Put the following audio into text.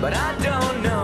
but I don't know.